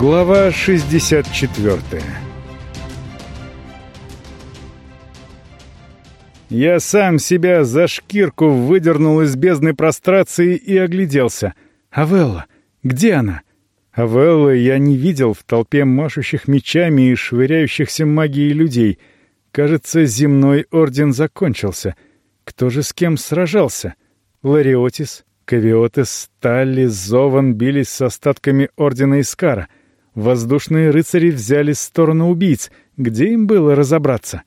Глава 64 Я сам себя за шкирку выдернул из бездны прострации и огляделся. «Авелла! Где она?» Авеллы я не видел в толпе машущих мечами и швыряющихся магией людей. Кажется, земной орден закончился. Кто же с кем сражался? Лариотис, Кавиотес, Талли, Зован бились с остатками ордена Искара — Воздушные рыцари взяли сторону убийц. Где им было разобраться?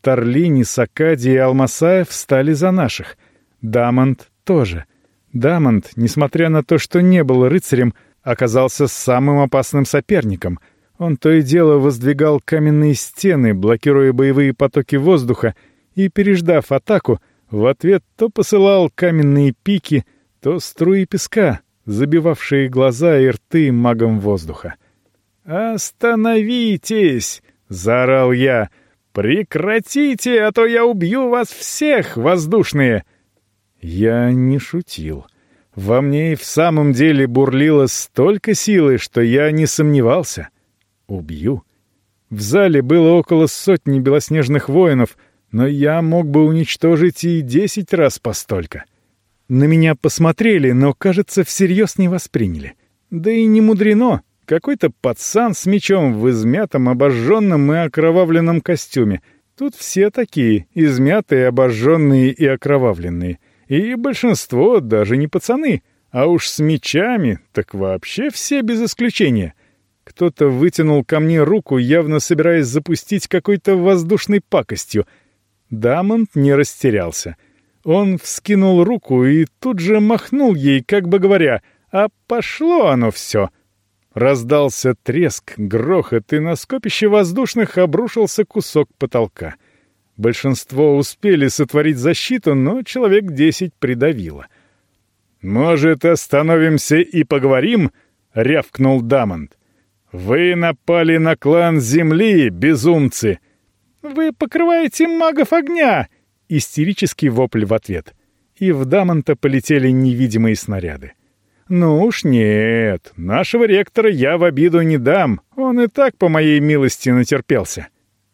Торлини, Сакади и Алмасаев встали за наших. Дамонт тоже. Дамонт, несмотря на то, что не был рыцарем, оказался самым опасным соперником. Он то и дело воздвигал каменные стены, блокируя боевые потоки воздуха, и, переждав атаку, в ответ то посылал каменные пики, то струи песка, забивавшие глаза и рты магом воздуха. «Остановитесь!» — заорал я. «Прекратите, а то я убью вас всех, воздушные!» Я не шутил. Во мне и в самом деле бурлило столько силы, что я не сомневался. Убью. В зале было около сотни белоснежных воинов, но я мог бы уничтожить и десять раз постолько. На меня посмотрели, но, кажется, всерьез не восприняли. Да и не мудрено. Какой-то пацан с мечом в измятом, обожженном и окровавленном костюме. Тут все такие, измятые, обожженные и окровавленные. И большинство даже не пацаны, а уж с мечами, так вообще все без исключения. Кто-то вытянул ко мне руку, явно собираясь запустить какой-то воздушной пакостью. Дамонт не растерялся. Он вскинул руку и тут же махнул ей, как бы говоря, «А пошло оно все!» Раздался треск, грохот, и на скопище воздушных обрушился кусок потолка. Большинство успели сотворить защиту, но человек десять придавило. «Может, остановимся и поговорим?» — рявкнул Дамонт. «Вы напали на клан Земли, безумцы!» «Вы покрываете магов огня!» — истерический вопль в ответ. И в Дамонта полетели невидимые снаряды. «Ну уж нет, нашего ректора я в обиду не дам, он и так по моей милости натерпелся».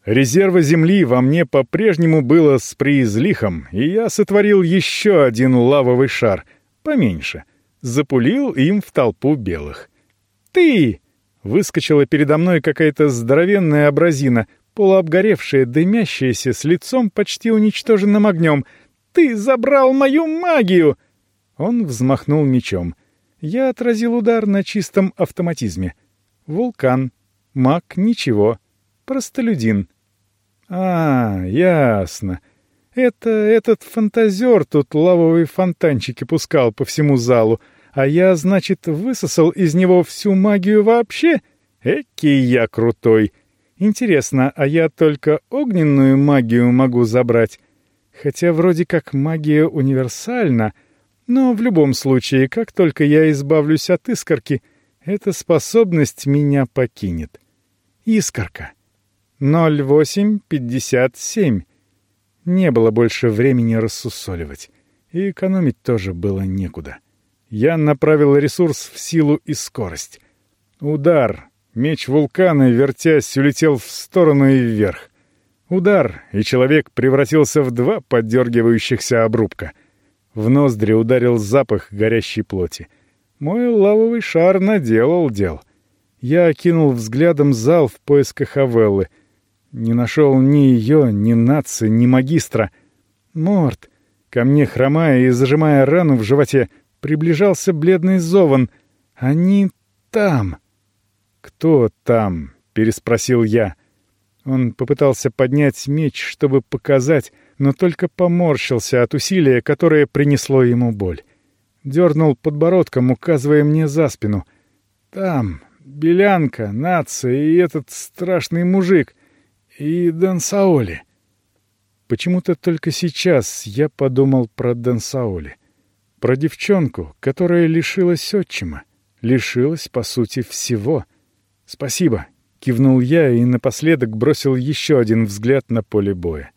Резерва земли во мне по-прежнему было с приизлихом, и я сотворил еще один лавовый шар, поменьше, запулил им в толпу белых. «Ты!» — выскочила передо мной какая-то здоровенная абразина, полуобгоревшая, дымящаяся, с лицом почти уничтоженным огнем. «Ты забрал мою магию!» Он взмахнул мечом — я отразил удар на чистом автоматизме. Вулкан. Маг — ничего. Простолюдин. А, ясно. Это этот фантазер тут лавовые фонтанчики пускал по всему залу, а я, значит, высосал из него всю магию вообще? Экий я крутой. Интересно, а я только огненную магию могу забрать? Хотя вроде как магия универсальна — но в любом случае, как только я избавлюсь от искорки, эта способность меня покинет. Искорка. 0857. Не было больше времени рассусоливать. И экономить тоже было некуда. Я направил ресурс в силу и скорость. Удар. Меч вулкана, вертясь, улетел в сторону и вверх. Удар, и человек превратился в два поддергивающихся обрубка — в ноздри ударил запах горящей плоти. Мой лавовый шар наделал дел. Я окинул взглядом зал в поисках Авеллы. Не нашел ни ее, ни нации, ни магистра. Морт. Ко мне, хромая и зажимая рану в животе, приближался бледный Зован. Они там. «Кто там?» — переспросил я. Он попытался поднять меч, чтобы показать, но только поморщился от усилия, которое принесло ему боль. Дернул подбородком, указывая мне за спину. «Там, Белянка, нация и этот страшный мужик, и Дансаоли». Почему-то только сейчас я подумал про Дансаоли. Про девчонку, которая лишилась отчима. Лишилась, по сути, всего. «Спасибо», — кивнул я и напоследок бросил еще один взгляд на поле боя.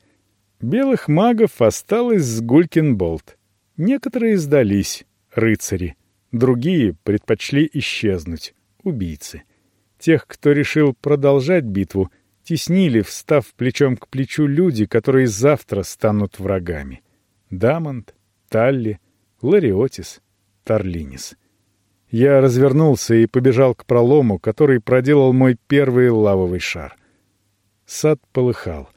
Белых магов осталось с Гулькин-Болт. Некоторые сдались, рыцари. Другие предпочли исчезнуть, убийцы. Тех, кто решил продолжать битву, теснили, встав плечом к плечу люди, которые завтра станут врагами. Дамонт, Талли, Лариотис, Тарлинис. Я развернулся и побежал к пролому, который проделал мой первый лавовый шар. Сад полыхал.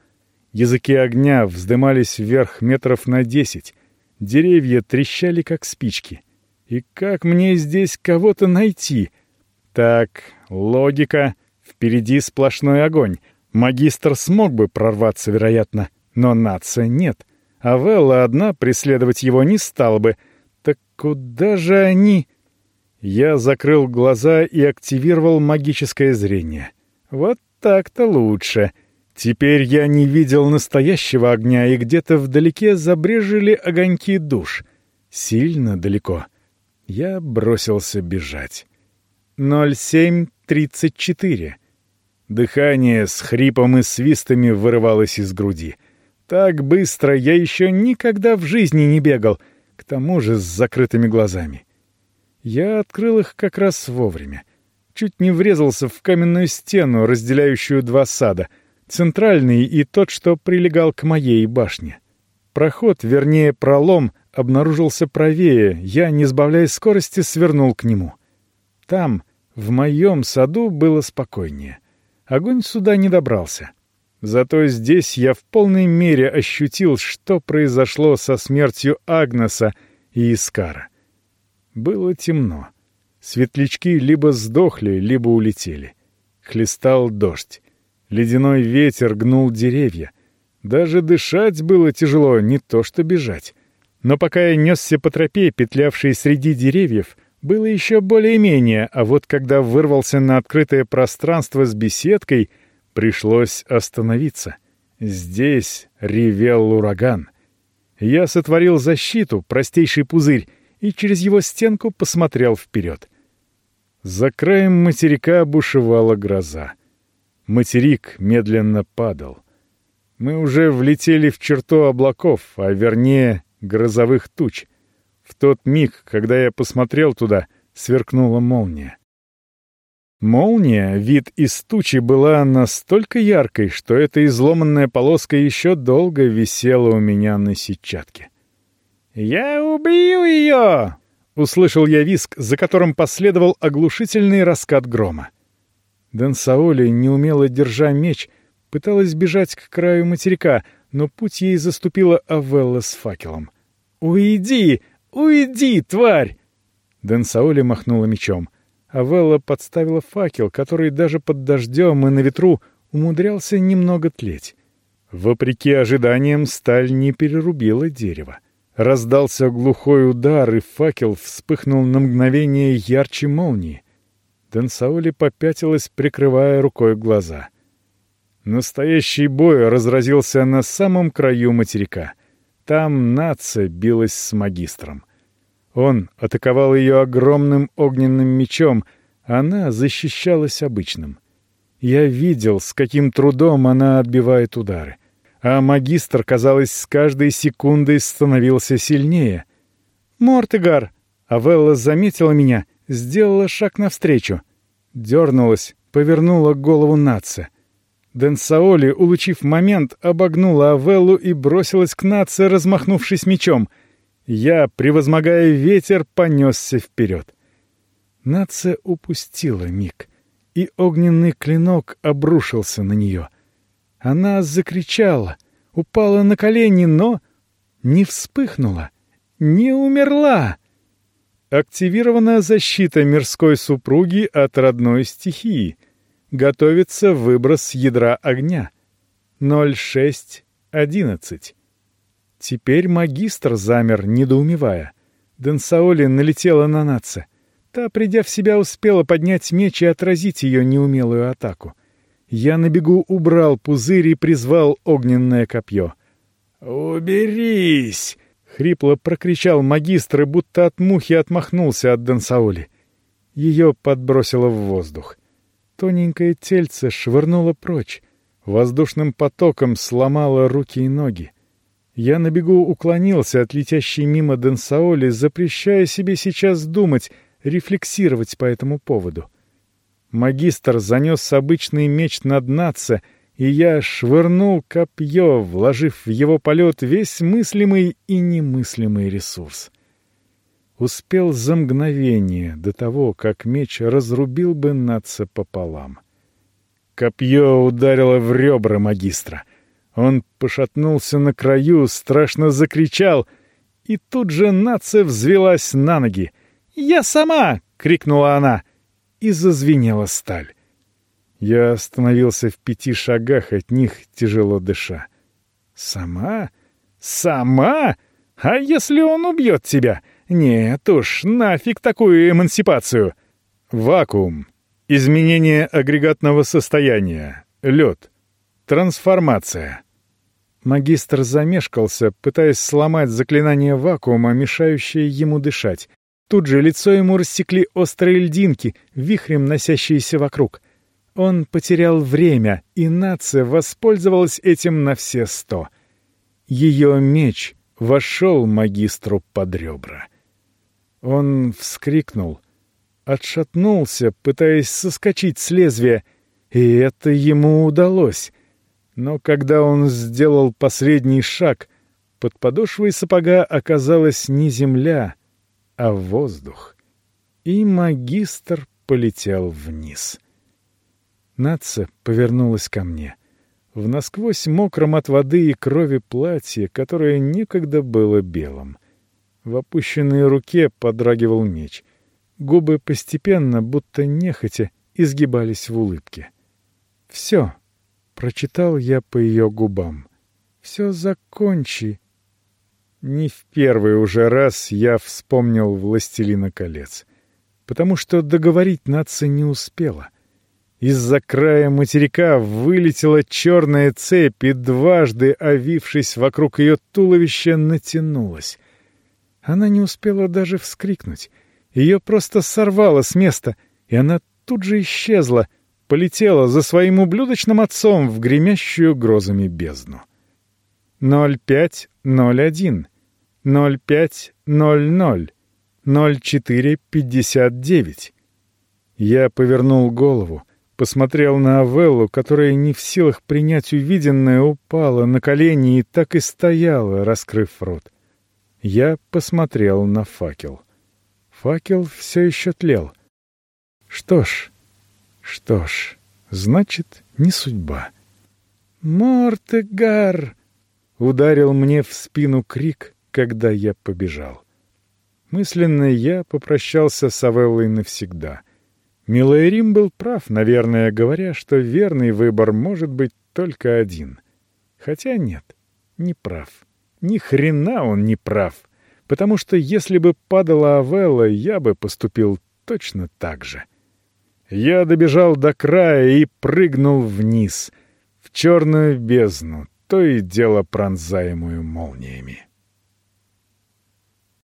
Языки огня вздымались вверх метров на десять. Деревья трещали, как спички. И как мне здесь кого-то найти? Так, логика. Впереди сплошной огонь. Магистр смог бы прорваться, вероятно, но нация нет. А Велла одна преследовать его не стала бы. Так куда же они... Я закрыл глаза и активировал магическое зрение. Вот так-то лучше. Теперь я не видел настоящего огня, и где-то вдалеке забрежили огоньки душ. Сильно далеко. Я бросился бежать. 07.34. Дыхание с хрипом и свистами вырывалось из груди. Так быстро я еще никогда в жизни не бегал, к тому же с закрытыми глазами. Я открыл их как раз вовремя. Чуть не врезался в каменную стену, разделяющую два сада, центральный и тот, что прилегал к моей башне. Проход, вернее пролом, обнаружился правее, я, не сбавляя скорости, свернул к нему. Там, в моем саду, было спокойнее. Огонь сюда не добрался. Зато здесь я в полной мере ощутил, что произошло со смертью Агнеса и Искара. Было темно. Светлячки либо сдохли, либо улетели. Хлестал дождь. Ледяной ветер гнул деревья. Даже дышать было тяжело, не то что бежать. Но пока я несся по тропе, петлявшей среди деревьев, было еще более-менее, а вот когда вырвался на открытое пространство с беседкой, пришлось остановиться. Здесь ревел ураган. Я сотворил защиту, простейший пузырь, и через его стенку посмотрел вперед. За краем материка бушевала гроза. Материк медленно падал. Мы уже влетели в черту облаков, а вернее грозовых туч. В тот миг, когда я посмотрел туда, сверкнула молния. Молния, вид из тучи, была настолько яркой, что эта изломанная полоска еще долго висела у меня на сетчатке. «Я убью ее!» — услышал я виск, за которым последовал оглушительный раскат грома. Дэн неумело держа меч, пыталась бежать к краю материка, но путь ей заступила Авелла с факелом. «Уйди! Уйди, тварь!» Дэн махнула мечом. Авелла подставила факел, который даже под дождем и на ветру умудрялся немного тлеть. Вопреки ожиданиям, сталь не перерубила дерево. Раздался глухой удар, и факел вспыхнул на мгновение ярче молнии. Денсаули попятилась, прикрывая рукой глаза. Настоящий бой разразился на самом краю материка. Там нация билась с магистром. Он атаковал ее огромным огненным мечом, она защищалась обычным. Я видел, с каким трудом она отбивает удары а магистр, казалось, с каждой секундой становился сильнее. «Мортегар!» Авелла заметила меня, сделала шаг навстречу. Дернулась, повернула голову Натса. Денсаоли, улучив момент, обогнула Авеллу и бросилась к Натсе, размахнувшись мечом. Я, превозмогая ветер, понесся вперед. Натса упустила миг, и огненный клинок обрушился на нее. Она закричала, упала на колени, но не вспыхнула, не умерла. Активирована защита мирской супруги от родной стихии. Готовится выброс ядра огня. 06.11. Теперь магистр замер, недоумевая. Денсаоли налетела на Натса. Та, придя в себя, успела поднять меч и отразить ее неумелую атаку. Я на бегу убрал пузырь и призвал огненное копье. «Уберись!» — хрипло прокричал магистр и будто от мухи отмахнулся от Дансаули. Ее подбросило в воздух. Тоненькое тельце швырнуло прочь. Воздушным потоком сломало руки и ноги. Я на бегу уклонился от летящей мимо Денсаоли, запрещая себе сейчас думать, рефлексировать по этому поводу. Магистр занес обычный меч над Натса, и я швырнул копье, вложив в его полет весь мыслимый и немыслимый ресурс. Успел за мгновение до того, как меч разрубил бы Натса пополам. Копье ударило в ребра магистра. Он пошатнулся на краю, страшно закричал, и тут же Натса взвелась на ноги. «Я сама!» — крикнула она — и зазвенела сталь. Я остановился в пяти шагах от них, тяжело дыша. «Сама? Сама? А если он убьет тебя? Нет уж, нафиг такую эмансипацию!» Вакуум. Изменение агрегатного состояния. Лед. Трансформация. Магистр замешкался, пытаясь сломать заклинание вакуума, мешающее ему дышать. Тут же лицо ему рассекли острые льдинки, вихрем носящиеся вокруг. Он потерял время, и нация воспользовалась этим на все сто. Ее меч вошел магистру под ребра. Он вскрикнул, отшатнулся, пытаясь соскочить с лезвия, и это ему удалось. Но когда он сделал последний шаг, под подошвой сапога оказалась не земля — а воздух. И магистр полетел вниз. Наца повернулась ко мне. В насквозь мокром от воды и крови платье, которое некогда было белым. В опущенной руке подрагивал меч. Губы постепенно, будто нехотя, изгибались в улыбке. «Все», — прочитал я по ее губам, — «все закончи, не в первый уже раз я вспомнил «Властелина колец», потому что договорить нация не успела. Из-за края материка вылетела черная цепь и дважды, овившись вокруг ее туловища, натянулась. Она не успела даже вскрикнуть. Ее просто сорвало с места, и она тут же исчезла, полетела за своим ублюдочным отцом в гремящую грозами бездну. 0501 0500 0459. Я повернул голову, посмотрел на Авеллу, которая не в силах принять увиденное, упала на колени и так и стояла, раскрыв рот. Я посмотрел на факел. Факел все еще тлел. Что ж, что ж, значит, не судьба. «Мортегар!» — ударил мне в спину крик, когда я побежал. Мысленно я попрощался с Авеллой навсегда. Милайрим был прав, наверное, говоря, что верный выбор может быть только один. Хотя нет, не прав. Ни хрена он не прав. Потому что если бы падала Авелла, я бы поступил точно так же. Я добежал до края и прыгнул вниз, в черную бездну, то и дело пронзаемую молниями.